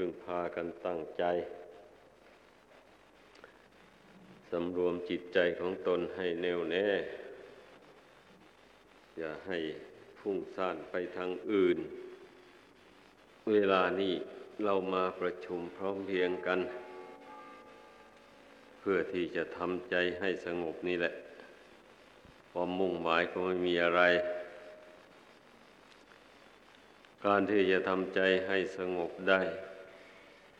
พึ่งพากันตั้งใจสำรวมจิตใจของตนให้แน่วแน่ อย่าให้ฟุ้งซ่านไปทางอื่น เวลานี้เรามาประชุมพร้อมเพียงกัน เพื่อที่จะทำใจให้สงบนี่แหละความมุ่งหมายก็ไม่มีอะไร การที่จะทำใจให้สงบได้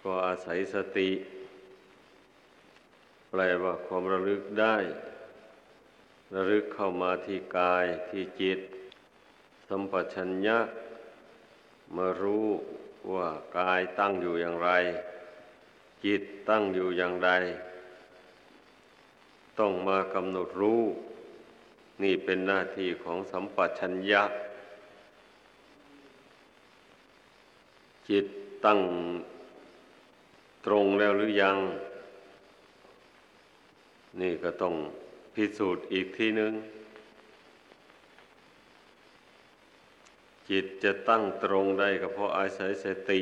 ก็อาศัยสติ แปลว่าความระลึกได้ ระลึกเข้ามาที่กายที่จิต สัมปชัญญะมารู้ว่ากายตั้งอยู่อย่างไร จิตตั้งอยู่อย่างใดต้องมากำหนดรู้ นี่เป็นหน้าที่ของสัมปชัญญะ จิตตั้ง ตรงแล้วหรือยัง นี่ก็ต้องพิสูจน์อีกทีหนึ่งจิตจะตั้งตรงได้ก็เพราะอาศัยสติ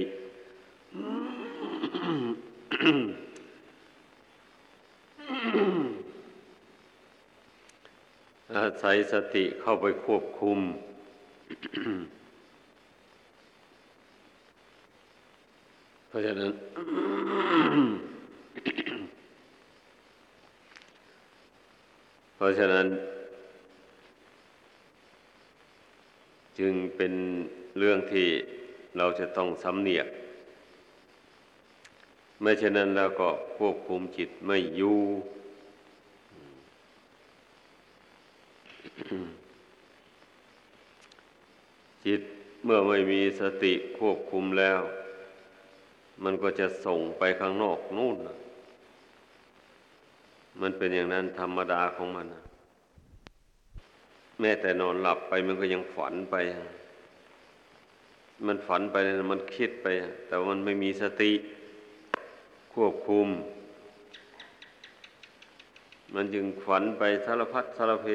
อาศัยสติเข้าไปควบคุม เพ ราะฉะนั้น เพราะฉะนั้น จึงเป็นเรื่องที่เราจะต้องสำเนียก ไม่เช่นนั้นแล้วก็ควบคุมจิตไม่อยู่จิตเมื่อไม่มีสติควบคุมแล้ว มันก็จะส่งไปข้างนอกนู่นมันเป็นอย่างนั้นธรรมดาของมันแม้แต่นอนหลับไปมันก็ยังฝันไป มันฝันไปมันคิดไป แต่มันไม่มีสติควบคุม มันจึงฝันไปสารพัดสารเพ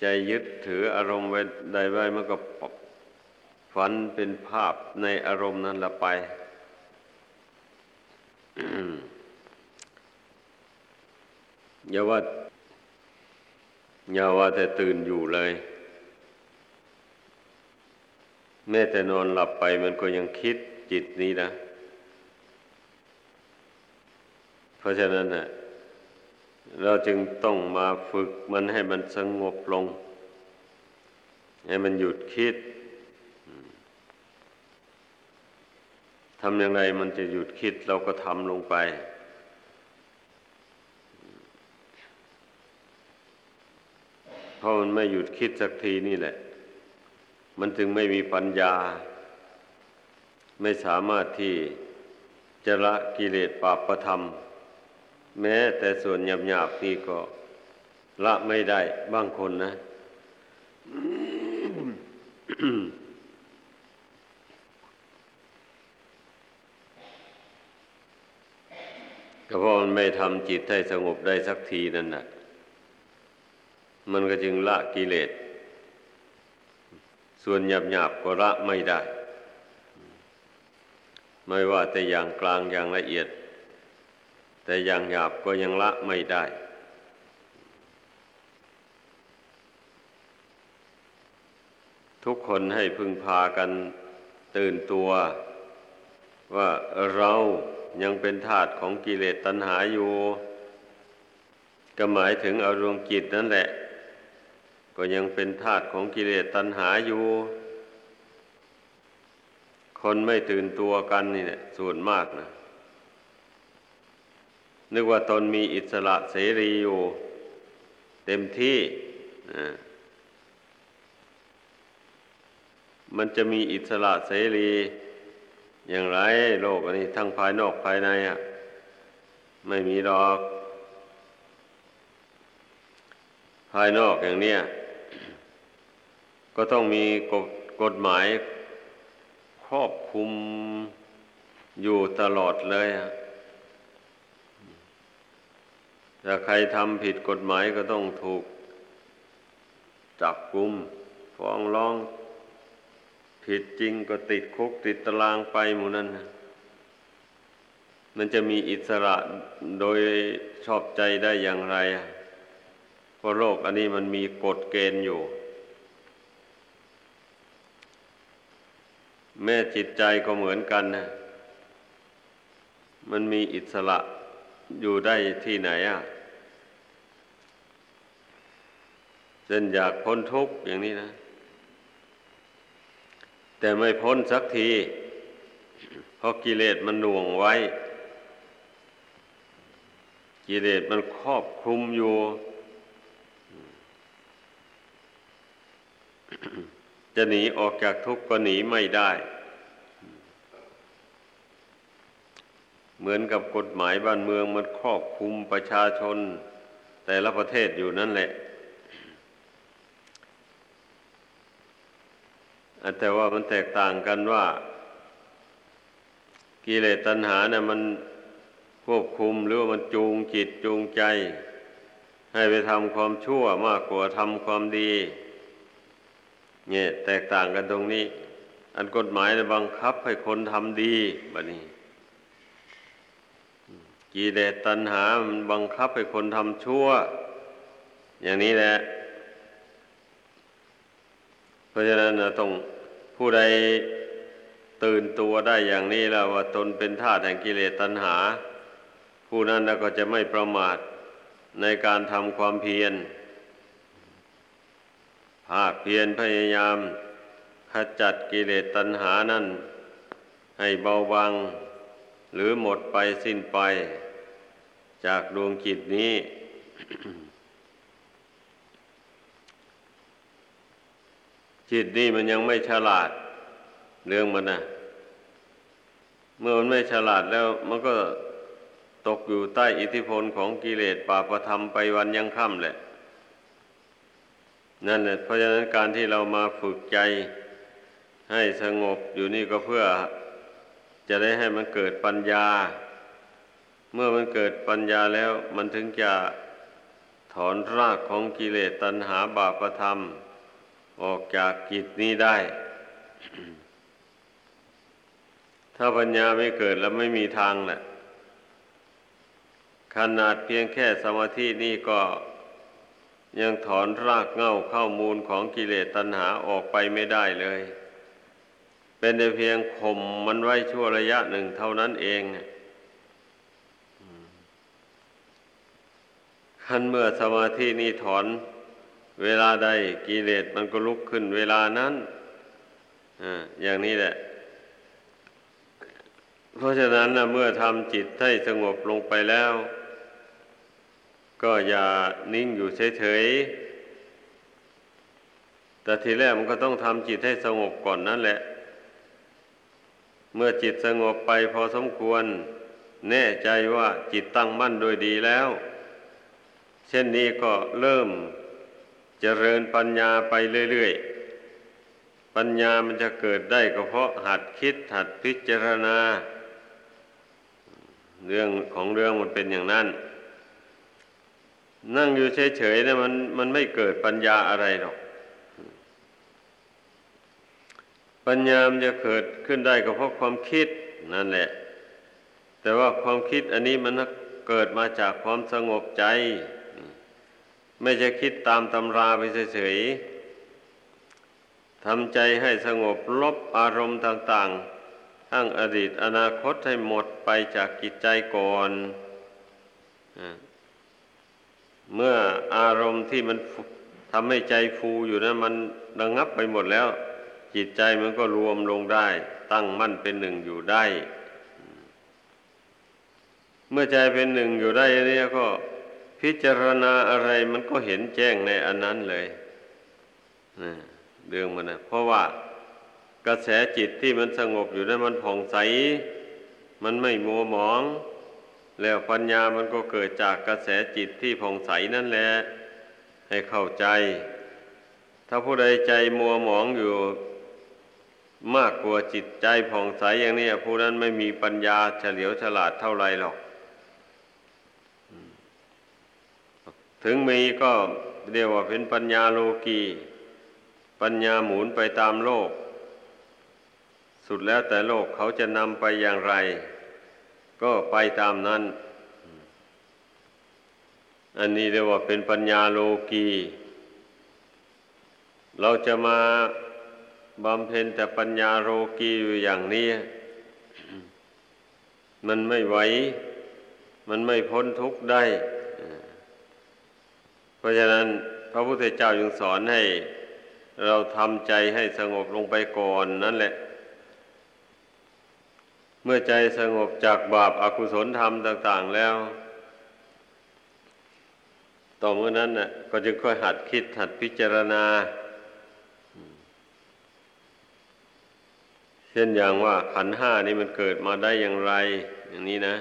ใจยึดถืออารมณ์ไว้ใดไว้มันก็ฝันเป็นภาพในอารมณ์นั้นละไป อย่าว่าอย่าว่าแต่ตื่นอยู่เลย แม้แต่นอนหลับไปมันก็ยังคิดจิตนี้นะ เพราะฉะนั้นนะเราจึงต้องมาฝึกมันให้มันสงบลง ให้มันหยุดคิด ทำอย่างไรมันจะหยุดคิดเราก็ทำลงไป เพราะมันไม่หยุดคิดสักทีนี่แหละ มันจึงไม่มีปัญญา ไม่สามารถที่จะละกิเลสปาประธรรม แม้แต่ส่วนหยาบๆนี่ก็ละไม่ได้บางคนนะ ก็เพราะมันไม่ทำจิตให้สงบได้สักทีนั่นน่ะ มันก็จึงละกิเลส ส่วนหยาบหยาบก็ละไม่ได้ ไม่ว่าแต่อย่างกลางอย่างละเอียด แต่อย่างหยาบก็ยังละไม่ได้ ทุกคนให้พึงพากันตื่นตัวว่าเรา ยังเป็นธาตุของกิเลสตัณหาอยู่ก็หมายถึงอารมณ์จิตนั่นแหละ ก็ยังเป็นธาตุของกิเลสตัณหาอยู่ คนไม่ตื่นตัวกันนี่เนี่ยส่วนมากนะนึกว่าตนมีอิสระเสรีอยู่ เต็มที่มันจะมีอิสระเสรี อย่างไรโลกอันนี้ทั้งภายนอกภายในอะ ไม่มีดอก ภายนอกอย่างเนี้ยก็ต้องมีกฎกฎหมายครอบคุมอยู่ตลอดเลยอะถ้าใครทำผิดกฎหมายก็ต้องถูกจับกุมฟ้องร้อง ผิดจริงก็ติดคุกติดตารางไปหมู่นั้นนะมันจะมีอิสระโดยชอบใจได้อย่างไรอะเพราะโลกอันนี้มันมีกฎเกณฑ์อยู่ แม่จิตใจก็เหมือนกันนะมันมีอิสระอยู่ได้ที่ไหนอะเช่นอยากพ้นทุกข์อย่างนี้นะ แต่ไม่พ้นสักที เพราะกิเลสมันหน่วงไว้ กิเลสมันครอบคลุมอยู่ จะหนีออกจากทุกข์ก็หนีไม่ได้ เหมือนกับกฎหมายบ้านเมืองมันครอบคลุมประชาชน แต่ละประเทศอยู่นั่นแหละ แต่ว่ามันแตกต่างกันว่า กิเลสตัณหาเนี่ยมันควบคุมหรือว่ามันจูงจิตจูงใจ ให้ไปทำความชั่วมากกว่าทำความดี เนี่ยแตกต่างกันตรงนี้ อันกฎหมายบังคับให้คนทำดีแบบนี้กิเลสตัณหา มันบังคับให้คนทำชั่ว อย่างนี้แหละ เพราะฉะนั้นนะต้อง ผู้ใดตื่นตัวได้อย่างนี้แล้วว่าตนเป็นทาสแห่งกิเลสตัณหา ผู้นั้นก็จะไม่ประมาทในการทำความเพียร ภาคเพียรพยายามขจัดกิเลสตัณหานั้น ให้เบาบางหรือหมดไปสิ้นไป จากดวงจิตนี้ จิตนี่มันยังไม่ฉลาด เรื่องมันนะเมื่อมันไม่ฉลาดแล้วมันก็ตกอยู่ใต้อิทธิพลของกิเลสปาประธรรมไปวันยังค่ำแหละ นั่นแหละเพราะฉะนั้นการที่เรามาฝึกใจให้สงบอยู่นี่ก็เพื่อจะได้ให้มันเกิดปัญญา เมื่อมันเกิดปัญญาแล้วมันถึงจะถอนรากของกิเลสตัณหาบาปธรรม ออกจากกิจนี้ได้ ถ้าปัญญาไม่เกิดแล้วไม่มีทางแหละขนาดเพียงแค่สมาธินี่ก็ยังถอนรากเหง้าเข้ามูลของกิเลสตัณหาออกไปไม่ได้เลย เป็นแต่เพียงข่มมันไว้ชั่วระยะหนึ่งเท่านั้นเองขันเมื่อสมาธินี่ถอน เวลาใดกิเลสมันก็ลุกขึ้นเวลานั้นออย่างนี้แหละ เพราะฉะนั้นนะเมื่อทำจิตให้สงบลงไปแล้ว ก็อย่านิ่งอยู่เฉยๆแต่ทีแรกมันก็ต้องทำจิตให้สงบก่อนนั่นแหละ เมื่อจิตสงบไปพอสมควร แน่ใจว่าจิตตั้งมั่นโดยดีแล้ว เช่นนี้ก็เริ่ม เจริญปัญญาไปเรื่อยๆ ปัญญามันจะเกิดได้ก็เพราะหัดคิดหัดพิจารณา เรื่องของเรื่องมันเป็นอย่างนั้น นั่งอยู่เฉยๆนะมันมันไม่เกิดปัญญาอะไรหรอก ปัญญามันจะเกิดขึ้นได้ก็เพราะความคิดนั่นแหละ แต่ว่าความคิดอันนี้มันเกิดมาจากความสงบใจ ไม่จะคิดตามตำราไปเฉยๆทำใจให้สงบลบอารมณ์ต่าง ๆ ทั้งอดีตอนาคตให้หมดไปจากกิจใจก่อนเมื่ออารมณ์ที่มันทำให้ใจฟูอยู่นะั้นมันระงงับไปหมดแล้ว จิตใจมันก็รวมลงได้ ตั้งมั่นเป็นหนึ่งอยู่ได้ เมื่อใจเป็นหนึ่งอยู่ได้เนี่ยก็ พิจารณาอะไรมันก็เห็นแจ้งในอันนั้นเลยเรื่องมันนะเพราะว่ากระแสจิตที่มันสงบอยู่นั้นมันผ่องใส มันไม่มัวหมอง แล้วปัญญามันก็เกิดจากกระแสจิตที่ผ่องใสนั่นแหละให้เข้าใจ ถ้าผู้ใดใจมัวหมองอยู่ มากกว่าจิตใจผ่องใสอย่างนี้ผู้นั้นไม่มีปัญญาเฉลียวฉลาดเท่าไรหรอก ถึงมีก็เรียกว่าเป็นปัญญาโลกี ปัญญาหมุนไปตามโลก สุดแล้วแต่โลกเขาจะนำไปอย่างไร ก็ไปตามนั้น อันนี้เรียกว่าเป็นปัญญาโลกี เราจะมาบำเพ็ญแต่ปัญญาโลกีอยู่อย่างนี้ มันไม่ไหว มันไม่พ้นทุกข์ได้ เพราะฉะนั้นพระพุทธเจ้าจึงสอนให้เราทำใจให้สงบลงไปก่อนนั่นแหละ เมื่อใจสงบจากบาปอากุศลธรรมต่าง ๆแล้ว ต่อเมื่อนั้นน่ะก็จึงค่อยหัดคิดหัดพิจารณา เช่นอย่างว่าขันห้านี่มันเกิดมาได้อย่างไร อย่างนี้นะ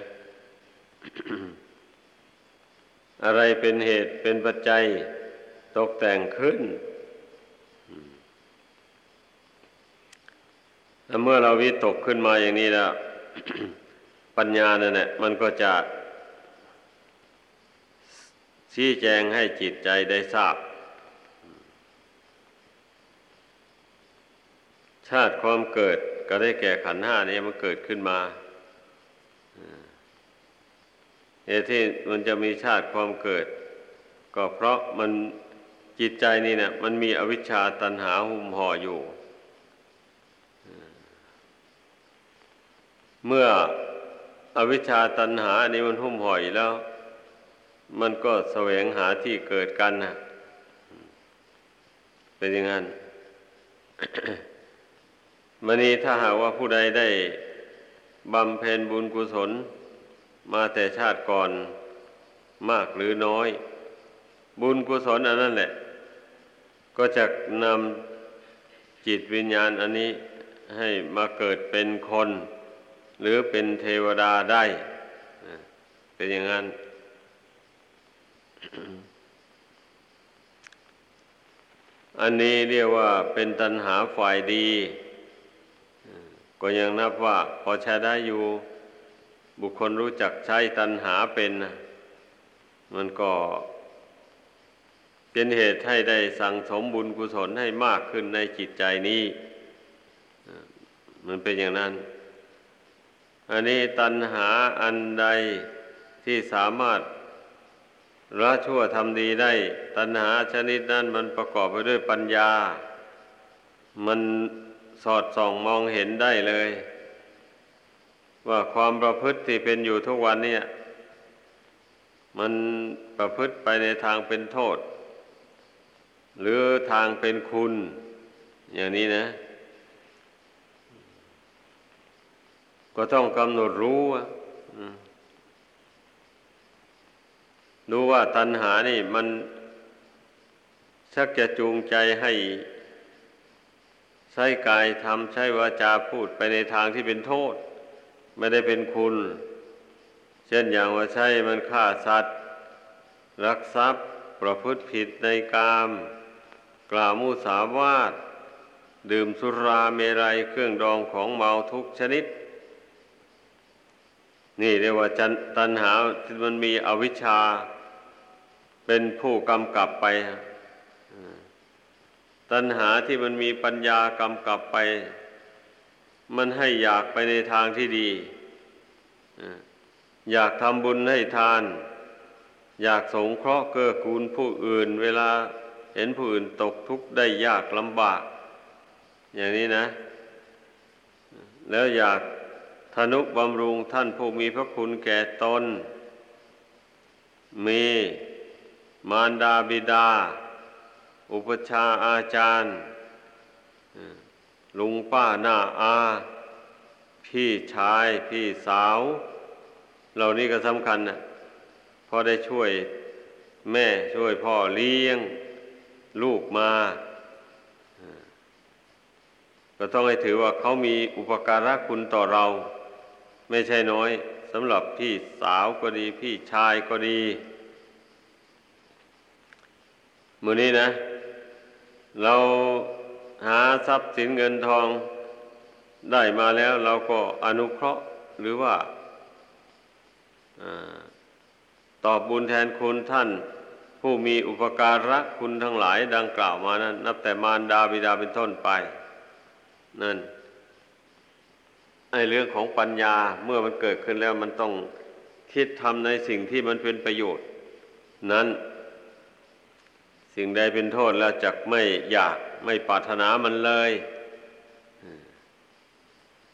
อะไรเป็นเหตุเป็นปัจจัยตกแต่งขึ้น เมื่อเราวิตกขึ้นมาอย่างนี้แล้วปัญญาเนี่ยมันก็จะชี้แจงให้จิตใจได้ทราบ ชาติความเกิดก็ได้แก่ขันห้านี้มันเกิดขึ้นมา เหตุที่มันจะมีชาติความเกิด ก็เพราะมันจิตใจนี่เนะี่ยมันมีอวิชชาตันหาหุ้มห่ออยู่ เมื่ออวิชชาตันหานี้มันหุ้มห่ออยู่แล้ว มันก็แสวงหาที่เกิดกันนะเป็นอย่างนั้นมันนี้ถ้าหากว่าผู้ใดได้บำเพ็ญบุญกุศล มาแต่ชาติก่อนมากหรือน้อย บุญกุศลอันนั้นแหละ ก็จะนำจิตวิญญาณอันนี้ให้มาเกิดเป็นคน หรือเป็นเทวดาได้ เป็นอย่างนั้น อันนี้เรียกว่าเป็นตัณหาฝ่ายดี ก็ยังนับว่าพอใช้ได้อยู่ บุคคลรู้จักใช้ตัณหาเป็นมันก็เป็นเหตุให้ได้สั่งสมบุญกุศลให้มากขึ้นในจิตใจนี้ มันเป็นอย่างนั้น อันนี้ตัณหาอันใดที่สามารถละชั่วทำดีได้ ตัณหาชนิดนั้นมันประกอบไปด้วยปัญญา มันสอดส่องมองเห็นได้เลย ว่าความประพฤติที่เป็นอยู่ทุกวันเนี่ย มันประพฤติไปในทางเป็นโทษ หรือทางเป็นคุณ อย่างนี้นะ ก็ต้องกำหนดรู้ดูว่าตัณหานี่มันชักจะจูงใจให้ใช้กายทำใช้วาจาพูดไปในทางที่เป็นโทษ ไม่ได้เป็นคุณ เช่นอย่างว่าใช้มันฆ่าสัตว์ รักทรัพย์ประพฤติผิดในกาม กล่าวมุสาวาท ดื่มสุราเมรัยเครื่องดองของเมาทุกชนิด นี่เรียกว่าตัณหาที่มันมีอวิชชา เป็นผู้กำกับไป ตัณหาที่มันมีปัญญากำกับไป มันให้อยากไปในทางที่ดี อยากทำบุญให้ทาน อยากสงเคราะห์เกื้อกูลผู้อื่น เวลาเห็นผู้อื่นตกทุกข์ได้ยากลำบาก อย่างนี้นะ แล้วอยากทนุบำรุงท่านผู้มีพระคุณแก่ตน มีมารดาบิดา อุปชาอาจารย์ ลุงป้าหน้าอา พี่ชายพี่สาว เหล่านี้ก็สำคัญนะพอได้ช่วยแม่ช่วยพ่อเลี้ยง ลูกมา ก็ต้องให้ถือว่าเขามีอุปการะคุณต่อเรา ไม่ใช่น้อยสำหรับพี่สาวก็ดี พี่ชายก็ดีมือนี้นะ เรา หาทรัพย์สินเงินทองได้มาแล้วเราก็อนุเคราะห์หรือว่าตอบบุญแทนคุณท่าน ผู้มีอุปการะคุณทั้งหลายดังกล่าวมานั้น นับแต่มารดาบิดาเป็นต้นไป นั่นไอเรื่องของปัญญาเมื่อมันเกิดขึ้นแล้วมันต้องคิดทำในสิ่งที่มันเป็นประโยชน์ นั้น สิ่งใดเป็นโทษแล้วจักไม่อยากไม่ปรารถนามันเลย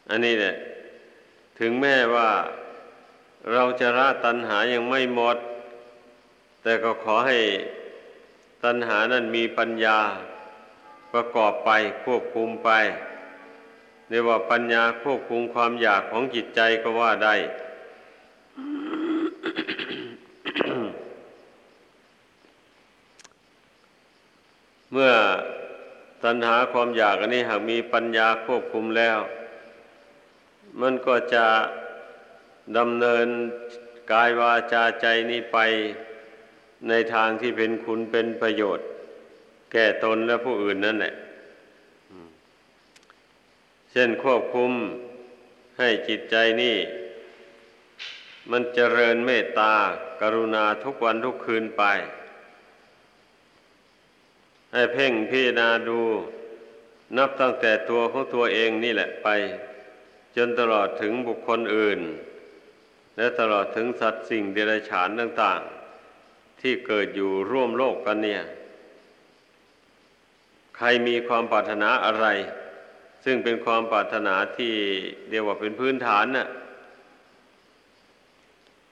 อันนี้เนี่ยถึงแม้ว่าเราจะละตัณหายังไม่หมด แต่ก็ขอให้ตัณหานั้นมีปัญญาประกอบไปควบคุมไปเรียกว่าปัญญาควบคุมความอยากของจิตใจก็ว่าได้ เมื่อ ตัณหาความอยากอันนี้หากมีปัญญาควบคุมแล้ว มันก็จะดำเนินกายวาจาใจนี้ไปในทางที่เป็นคุณเป็นประโยชน์ แก่ตนและผู้อื่นนั่นแหละเช่นควบคุมให้จิตใจนี่มันเจริญเมตตากรุณาทุกวันทุกคืนไป ให้เพ่งพิจารณาดู นับตั้งแต่ตัวของตัวเองนี่แหละไป จนตลอดถึงบุคคลอื่น และตลอดถึงสัตว์สิ่งเดรัจฉานต่างๆ ที่เกิดอยู่ร่วมโลกกันเนี่ย ใครมีความปรารถนาอะไร ซึ่งเป็นความปรารถนาที่เรียกว่าเป็นพื้นฐานน่ะ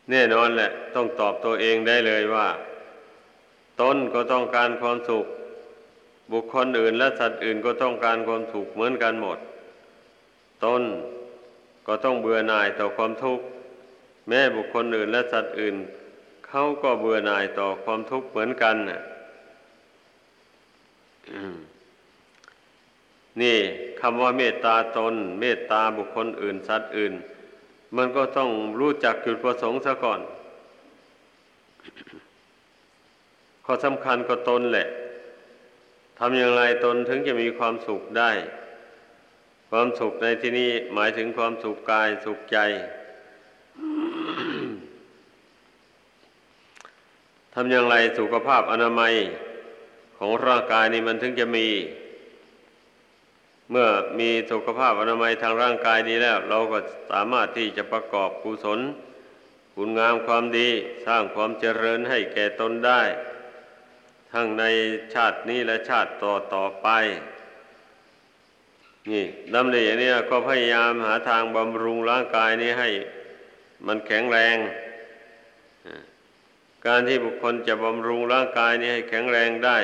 แน่นอนแหละ ต้องตอบตัวเองได้เลยว่า ตนก็ต้องการความสุข บุคคลอื่นและสัตว์อื่นก็ต้องการความสุขเหมือนกันหมด ตนก็ต้องเบื่อหน่ายต่อความทุกข์ แม้บุคคลอื่นและสัตว์อื่น เขาก็เบื่อหน่ายต่อความทุกข์เหมือนกันน่ะนี่คำว่าเมตตาตน เมตตาบุคคลอื่น สัตว์อื่น มันก็ต้องรู้จักจุดประสงค์ซะก่อน ข้อสำคัญก็ตนแหละ ทำอย่างไรตนถึงจะมีความสุขได้ ความสุขในที่นี้หมายถึงความสุขกายสุขใจทำอย่างไรสุขภาพอนามัยของร่างกายนี้มันถึงจะมี เมื่อมีสุขภาพอนามัยทางร่างกายดีแล้ว เราก็สามารถที่จะประกอบกุศล คุณงามความดีสร้างความเจริญให้แก่ตนได้ ทั้งในชาตินี้และชาติต่อต่อไป นี่ดำเนินเนี่ยก็พยายามหาทางบำรุงร่างกายนี้ให้มันแข็งแรง การที่บุคคลจะบำรุงร่างกายนี้ให้แข็งแรงได้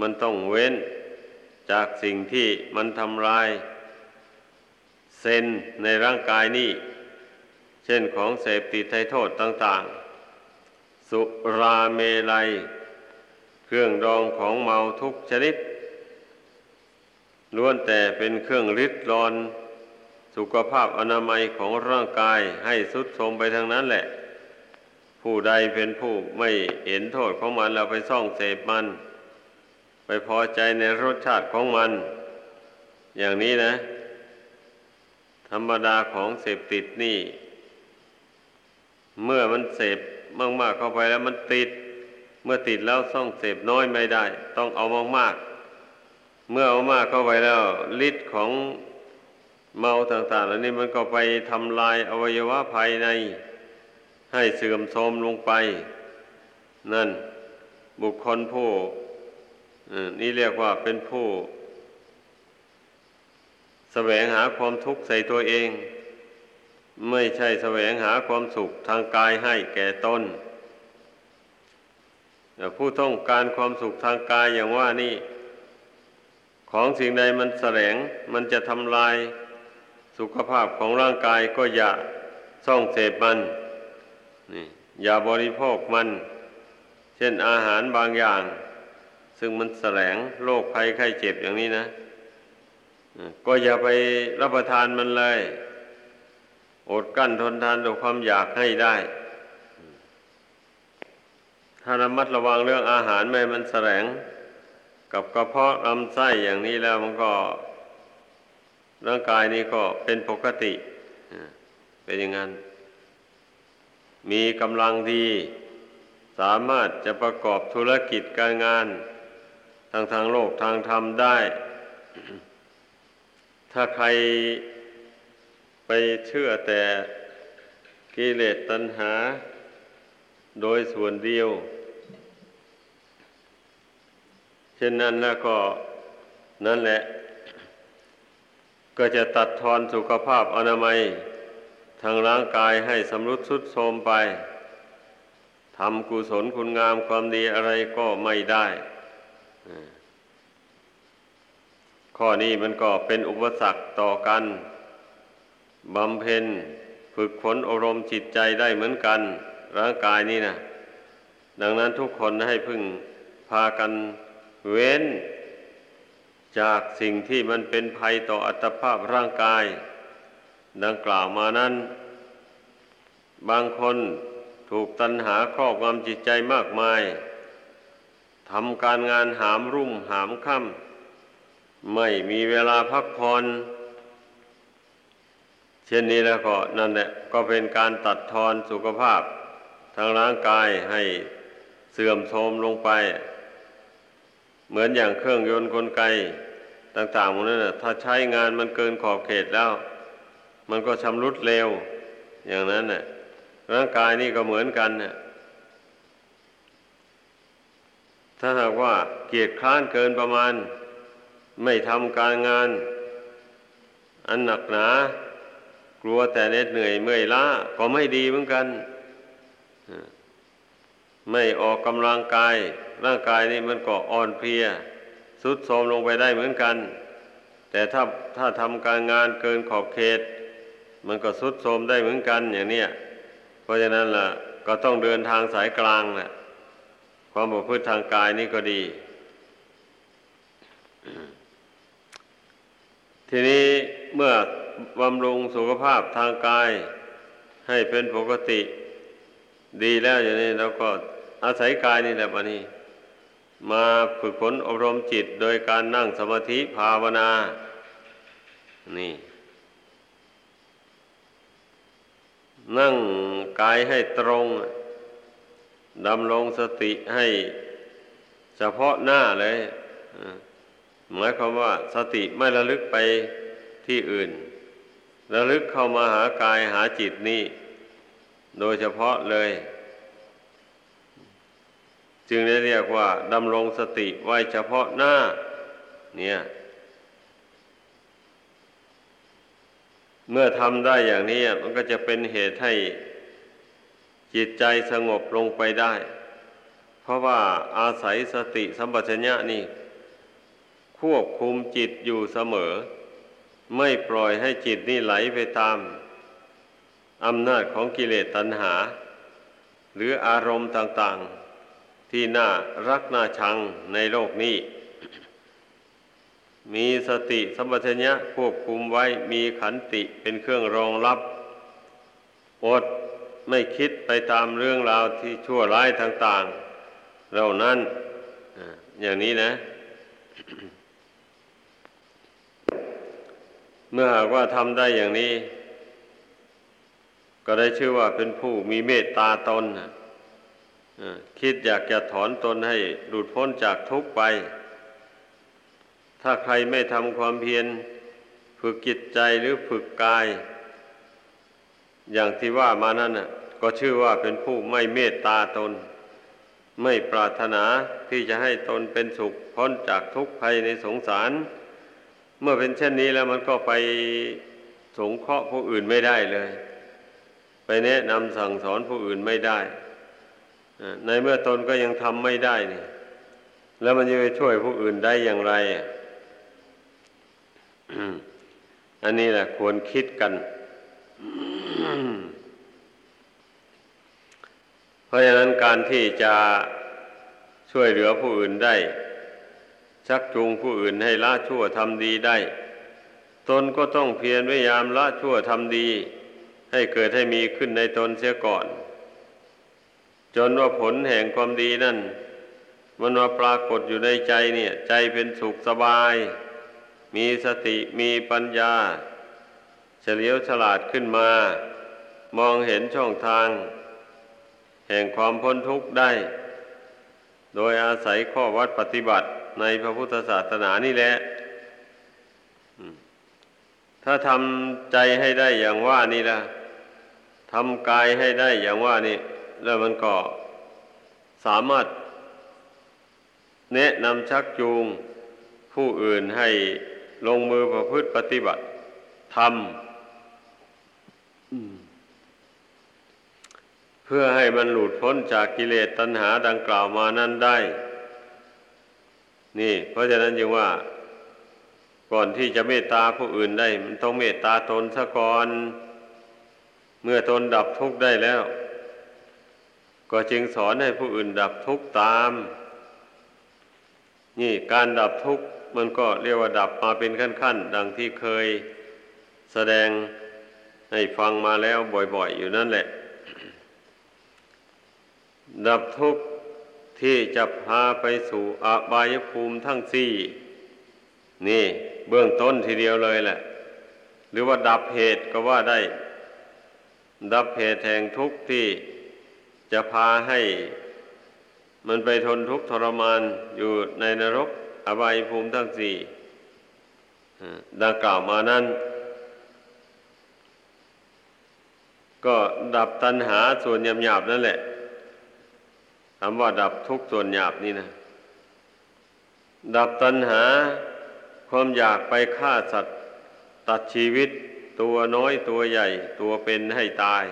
มันต้องเว้นจากสิ่งที่มันทำลาย เซนในร่างกายนี้ เช่นของเสพติดไทโทษต่าง ๆ สุราเมลัย เครื่องดองของเมาทุกชนิดล้วนแต่เป็นเครื่องริดรอน สุขภาพอนามัยของร่างกายให้สุดโทมไปทางนั้นแหละ ผู้ใดเป็นผู้ไม่เห็นโทษของมันแล้วไปซ่องเสพมัน ไปพอใจในรสชาติของมัน อย่างนี้นะ ธรรมดาของเสพติดนี่ เมื่อมันเสพมากๆเข้าไปแล้วมันติด เมื่อติดแล้วซ่องเสพน้อยไม่ได้ ต้องเอามากๆเมื่อเอามากเข้าไปแล้วฤทธิ์ของเมาต่าง ๆ เหล่านี้มันก็ไปทำลายอวัยวะภายใน ให้เสื่อมโทรมลงไป นั่นบุคคลผู้นี่เรียกว่าเป็นผู้แสวงหาความทุกข์ใส่ตัวเอง ไม่ใช่แสวงหาความสุขทางกายให้แก่ตน ผู้ต้องการความสุขทางกายอย่างว่านี่ ของสิ่งใดมันแสลงมันจะทำลายสุขภาพของร่างกายก็อย่าส่องเสพมันนี่อย่าบริโภคมัน เช่นอาหารบางอย่าง ซึ่งมันแสลงโรคภัยไข้เจ็บอย่างนี้นะ ก็อย่าไปรับประทานมันเลย อดกั้นทนทานต่อความอยากให้ได้ ถ้าระมัดระวังเรื่องอาหารไม่มันแสลงกับกระเพาะลำไส้อย่างนี้แล้วมันก็ร่างกายนี้ก็เป็นปกติเป็นอย่างนั้น มีกำลังดี สามารถจะประกอบธุรกิจการงาน ทางทางโลกทางธรรมได้ ถ้าใครไปเชื่อแต่กิเลสตัณหา โดยส่วนเดียว เช่นนั้นแล้วก็นั่นแหละ ก็จะตัดทอนสุขภาพอนามัย ทางร่างกายให้สำรุดสุดโทมไปทำกุศลคุณงามความดีอะไรก็ไม่ได้ ข้อนี้มันก็เป็นอุปสรรคต่อกันบำเพ็ญฝึกฝนอบรมจิตใจได้เหมือนกัน ร่างกายนี่นะดังนั้นทุกคนให้พึ่งพากัน เว้น จากสิ่งที่มันเป็นภัยต่ออัตภาพร่างกาย ดังกล่าวมานั้น บางคนถูกตัณหาครอบงำจิตใจมากมายทำการงานหามรุ่มหามค่ำไม่มีเวลาพักผ่อนเช่นนี้แล้วก็นั่นแหละก็เป็นการตัดทอนสุขภาพ ทางร่างกายให้เสื่อมโทรมลงไป เหมือนอย่างเครื่องยนต์กลไกต่างๆพวกนั้นนะถ้าใช้งานมันเกินขอบเขตแล้ว มันก็ชำรุดเร็ว อย่างนั้นน่ะร่างกายนี่ก็เหมือนกันน่ะถ้าหากว่าเกียรติคร้านเกินประมาณ ไม่ทำการงาน อันหนักหนา กลัวแต่เหน็ดเหนื่อยเมื่อยล้าก็ไม่ดีเหมือนกัน ไม่ออกกำลังกาย ร่างกายนี่มันก็อ่อนเพลียสุดโทมลงไปได้เหมือนกัน แต่ถ้าถ้าทำการงานเกินขอบเขต มันก็สุดโทมได้เหมือนกันอย่างเนี้ยเพราะฉะนั้นล่ะก็ต้องเดินทางสายกลางแหละความประพฤติทางกายนี่ก็ดี ทีนี้เมื่อบำรุงสุขภาพทางกาย ให้เป็นปกติ ดีแล้วอย่างนี้เราก็ อาศัยกายนี่แหละปะนี้ มาฝึกฝนอบรมจิตโดยการนั่งสมาธิภาวนา นี่ นั่งกายให้ตรงดำรงสติให้เฉพาะหน้าเลยหมายความว่าสติไม่ระลึกไปที่อื่น ระลึกเข้ามาหากายหาจิตนี่ โดยเฉพาะเลย จึงได้เรียกว่าดำรงสติไว้เฉพาะหน้า เนี่ยเมื่อทำได้อย่างนี้มันก็จะเป็นเหตุให้จิตใจสงบลงไปได้ เพราะว่าอาศัยสติสัมปชัญญะนี่ ควบคุมจิตอยู่เสมอ ไม่ปล่อยให้จิตนี่ไหลไปตามอำนาจของกิเลสตัณหา หรืออารมณ์ต่าง ๆ ที่น่ารักน่าชังในโลกนี้ มีสติสัมปชัญญะควบคุมไว้มีขันติเป็นเครื่องรองรับอดไม่คิดไปตามเรื่องราวที่ชั่วร้ายต่างๆเหล่านั้นอย่างนี้นะ เมื่อหากว่าทำได้อย่างนี้ ก็ได้ชื่อว่าเป็นผู้มีเมตตาตน คิดอยากจะถอนตนให้หลุดพ้นจากทุกข์ไป ถ้าใครไม่ทำความเพียรฝึกจิตใจหรือฝึกกาย อย่างที่ว่ามานั่นน่ะ ก็ชื่อว่าเป็นผู้ไม่เมตตาตน ไม่ปรารถนาที่จะให้ตนเป็นสุขพ้นจากทุกข์ภัยในสงสาร เมื่อเป็นเช่นนี้แล้วมันก็ไปสงเคราะห์ผู้อื่นไม่ได้เลย ไปแนะนำสั่งสอนผู้อื่นไม่ได้ ในเมื่อตนก็ยังทำไม่ได้นี่แล้วมันจะไปช่วยผู้อื่นได้อย่างไรอันนี้แหละควรคิดกัน เพราะฉะนั้นการที่จะช่วยเหลือผู้อื่นได้ ชักจูงผู้อื่นให้ละชั่วทำดีได้ ตนก็ต้องเพียรพยายามละชั่วทำดี ให้เกิดให้มีขึ้นในตนเสียก่อน จนว่าผลแห่งความดีนั่น มันมาปรากฏอยู่ในใจเนี่ย ใจเป็นสุขสบาย มีสติมีปัญญา เฉลียวฉลาดขึ้นมา มองเห็นช่องทาง แห่งความพ้นทุกข์ได้ โดยอาศัยข้อวัดปฏิบัติในพระพุทธศาสนานี่แหละถ้าทำใจให้ได้อย่างว่านี่ละทำกายให้ได้อย่างว่านี่ แล้วมันก็สามารถแนะนำชักจูงผู้อื่นให้ลงมือประพฤติปฏิบัติทำเพื่อให้มันหลุดพ้นจากกิเลสตัณหาดังกล่าวมานั้นได้ นี่ เพราะฉะนั้นจึงว่า ก่อนที่จะเมตตาผู้อื่นได้ มันต้องเมตตาตนซะก่อน เมื่อตนดับทุกข์ได้แล้ว ก็จึงสอนให้ผู้อื่นดับทุกข์ตาม นี่การดับทุกข์มันก็เรียกว่าดับมาเป็นขั้นๆ ดังที่เคยแสดงให้ฟังมาแล้วบ่อยๆ อยู่นั่นแหละ ดับทุกข์ที่จะพาไปสู่อบายภูมิทั้งสี่ นี่เบื้องต้นทีเดียวเลยแหละ หรือว่าดับเหตุก็ว่าได้ ดับเหตุแห่งทุกข์ที่ จะพาให้มันไปทนทุกข์ทรมานอยู่ในนรกอบายภูมิทั้งสี่ดังกล่าวมานั้น ก็ดับตัณหาส่วนหยาบๆนั่นแหละคำว่าดับทุกส่วนหยาบนี่นะ ดับตัณหาความอยากไปฆ่าสัตว์ ตัดชีวิตตัวน้อยตัวใหญ่ตัวเป็นให้ตาย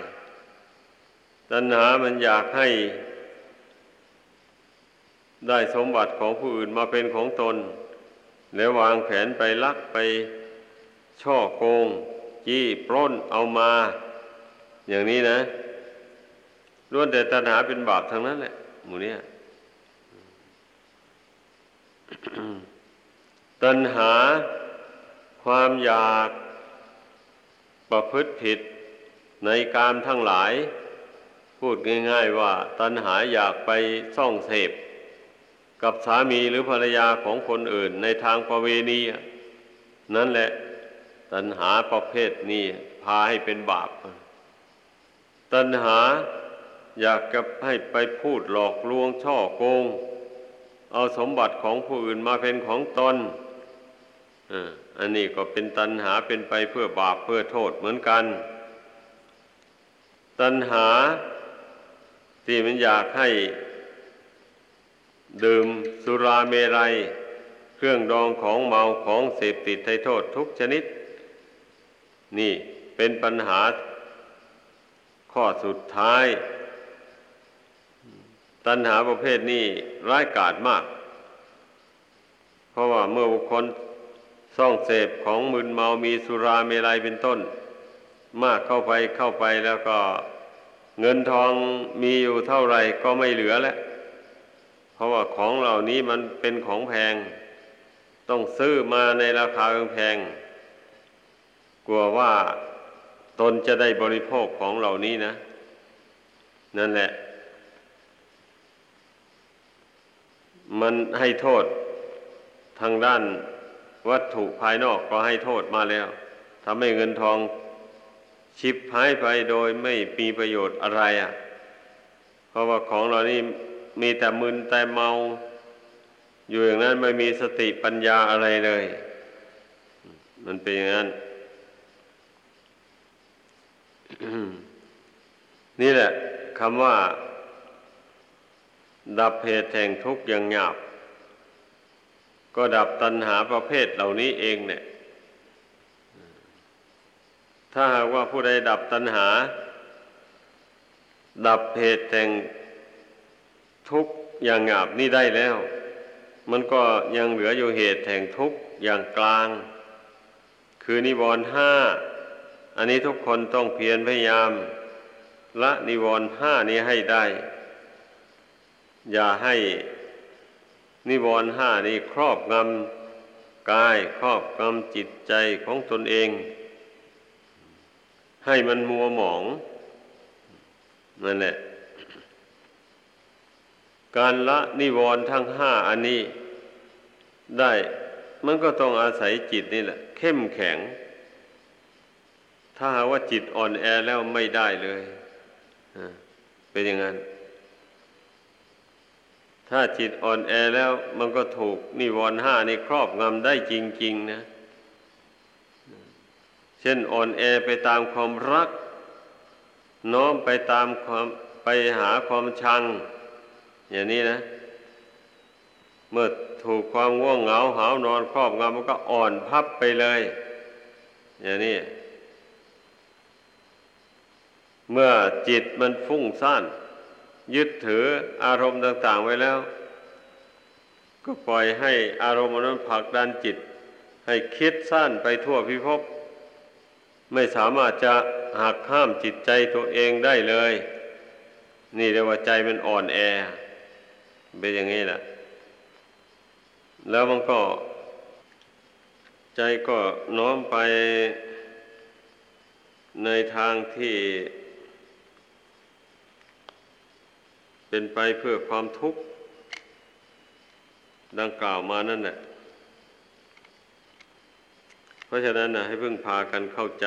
ตัณหามันอยากให้ได้สมบัติของผู้อื่นมาเป็นของตน แล้ววางแผนไปลักไปช่อโกง จี้ปล้นเอามา อย่างนี้นะล้วนแต่ตัณหาเป็นบาปทั้งนั้นแหละหมู่เนี้ยตัณหาความอยากประพฤติผิดในกามทั้งหลาย พูดง่ายๆว่าตัณหาอยากไปซ่องเสพ กับสามีหรือภรรยาของคนอื่นในทางประเวณีนั่นแหละตัณหาประเภทนี้พาให้เป็นบาป ตัณหาอยากจะให้ไปพูดหลอกลวงช่อโกง เอาสมบัติของผู้อื่นมาเป็นของตนอันนี้ก็เป็นตัณหาเป็นไปเพื่อบาปเพื่อโทษเหมือนกัน ตัณหา ที่มันอยากให้ดื่มสุราเมรัย เครื่องดองของเมาของเสพติดให้โทษทุกชนิด นี่เป็นปัญหาข้อสุดท้าย ตัณหาประเภทนี้ร้ายกาจมาก เพราะว่าเมื่อบุคคลซ่องเสพของมึนเมามีสุราเมลัยเป็นต้น มากเข้าไปเข้าไปแล้วก็ เงินทองมีอยู่เท่าไหร่ก็ไม่เหลือแล้วเพราะว่าของเหล่านี้มันเป็นของแพง ต้องซื้อมาในราคาแพง กลัวว่าตนจะได้บริโภคของเหล่านี้นะ นั่นแหละ มันให้โทษทางด้านวัตถุภายนอกก็ให้โทษมาแล้วทำให้เงินทอง ชิบหายไปโดยไม่มีประโยชน์อะไรอะ่ะ เพราะว่าของเรานี่มีแต่มึนแต่เมา อยู่อย่างนั้นไม่มีสติปัญญาอะไรเลย มันเป็นอย่างนั้น นี่แหละคำว่า ดับเหตุแห่งทุกข์อย่างหยาบ ก็ดับตัณหาประเภทเหล่านี้เองเนี่ย ถ้าหากว่าผู้ใดดับตัณหา ดับเหตุแห่งทุกข์อย่างหยาบนี่ได้แล้ว มันก็ยังเหลืออยู่เหตุแห่งทุกข์อย่างกลาง คือนิวรณ์ห้าอันนี้ทุกคนต้องเพียรพยายาม ละนิวรณ์ห้านี้ให้ได้ อย่าให้นิวรณ์ห้านี้ครอบงำกายครอบงำจิตใจของตนเอง ให้มันมัวหมองนั่นแหละ การละนิวรณ์ทั้งห้าอันนี้ได้ มันก็ต้องอาศัยจิตนี่แหละ เข้มแข็ง ถ้าหาว่าจิตอ่อนแอแล้วไม่ได้เลยเป็นอย่างนั้น ถ้าจิตอ่อนแอแล้วมันก็ถูกนิวรณ์ห้าในครอบงำได้จริง ๆ นะ ช่นอ่อนแอไปตามความรัก น้อมไปตามความไปหาความชัง อย่างนี้นะ เมื่อถูกความง่วงเหงาหาวนอนครอบงำมันก็อ่อนพับไปเลย อย่างนี้ เมื่อจิตมันฟุ้งซ่าน ยึดถืออารมณ์ต่าง ๆ ไว้แล้ว ก็ปล่อยให้อารมณ์นั้นผลักดันจิต ให้คิดสั้นไปทั่วพิภพ ไม่สามารถจะหักห้ามจิตใจตัวเองได้เลย นี่เรียกว่าใจมันอ่อนแอ เป็นอย่างนี้แหละแล้วมันก็ ใจก็น้อมไปในทางที่ เป็นไปเพื่อความทุกข์ ดังกล่าวมานั่นแหละ ราะฉะนั้นนะให้พึ่งพากันเข้าใจ